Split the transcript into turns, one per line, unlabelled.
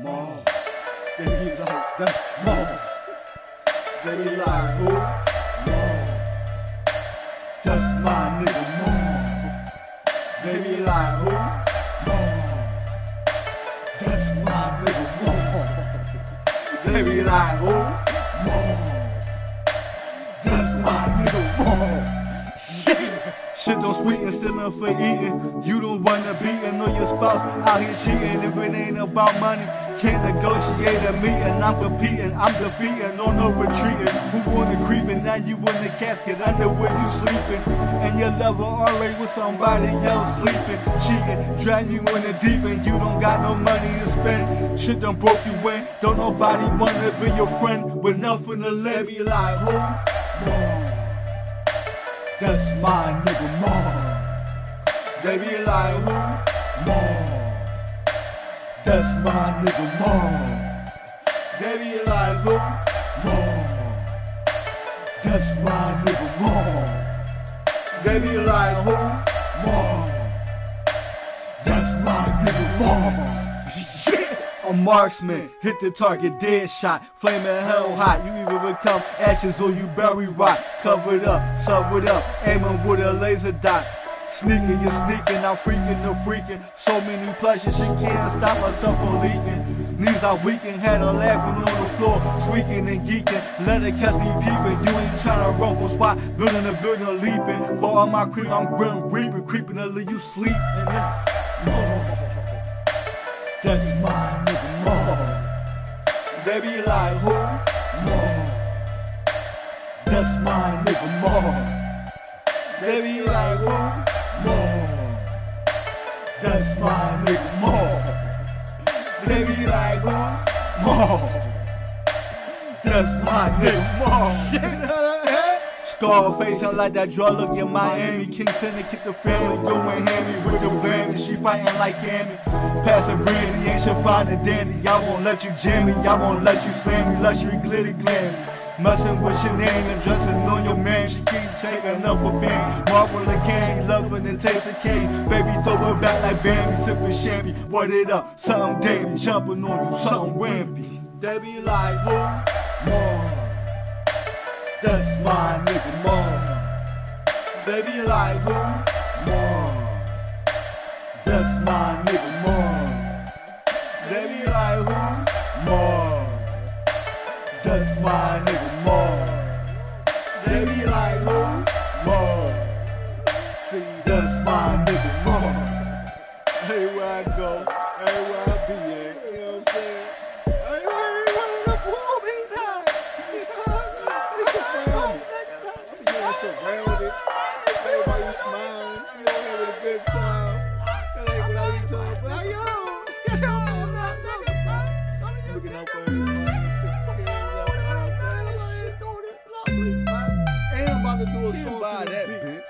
more. They be like, that's more. They be like, who? More. That's my nigga, more. They be like, who? More. That's my nigga, more. They be like, who? More. That's my nigga, more. Shit. Shit don't sweeten, still for eating. You don't wanna be and know your spouse out here cheating. If it ain't about money, can't negotiate a meeting. I'm competing, I'm defeating, no no retreating. Who wanna creeping? Now you in the casket, under where you sleeping. And your lover already with somebody else sleeping. Cheating, drag you in the deep end. You don't got no money to spend. Shit done broke you in. Don't nobody wanna be your friend with nothing to live. Be like, who? That's my nigga more. They be like who? More. That's my nigga. They be like who? More. That's my nigga. They be like who? More. That's my nigga more. Shit. A marksman, hit the target, dead shot, flaming hell hot. You either become ashes or you bury rot. Covered up, covered up, aiming with a laser dot. Sneaking, you're sneaking, I'm freaking, the freaking. So many pleasures, she can't stop herself from leaking. Knees are weakened, had her laughing on the floor, squeaking and geeking. Let her catch me peeping. You ain't trying to rumble spot, building a building, leaping. For all my creep, I'm grim reaping, creeping until you sleep. And then, that's my nigga more. They be like who? More. That's my nigga more. They be like who? More. That's my nigga more. They be like who? More. That's my nigga more. Shit, Scarface, I like that draw look in Miami. Kingston to kick the family, going hammy with the baby. She fighting like Amy. Passing brandy, ain't she fine and dandy. I won't let you jam me, I won't let you slam me. Luxury glitty glammy. Messing with shenanigans, dressing on your man. She keep taking another bang. And candy, loving and tasting candy. Baby, throw it back like Bambi, sipping champagne. What it up, something damn, jumping on you, something rampy. They be like, who? More. That's my nigga more. They be like who? More. That's my nigga more. They be like who? More. That's my nigga surrounded. Everybody smiling. You know, having a good time. That ain't what I be talking about. Yo, yo, looking out for everybody. And I'm about to do a song to this beat.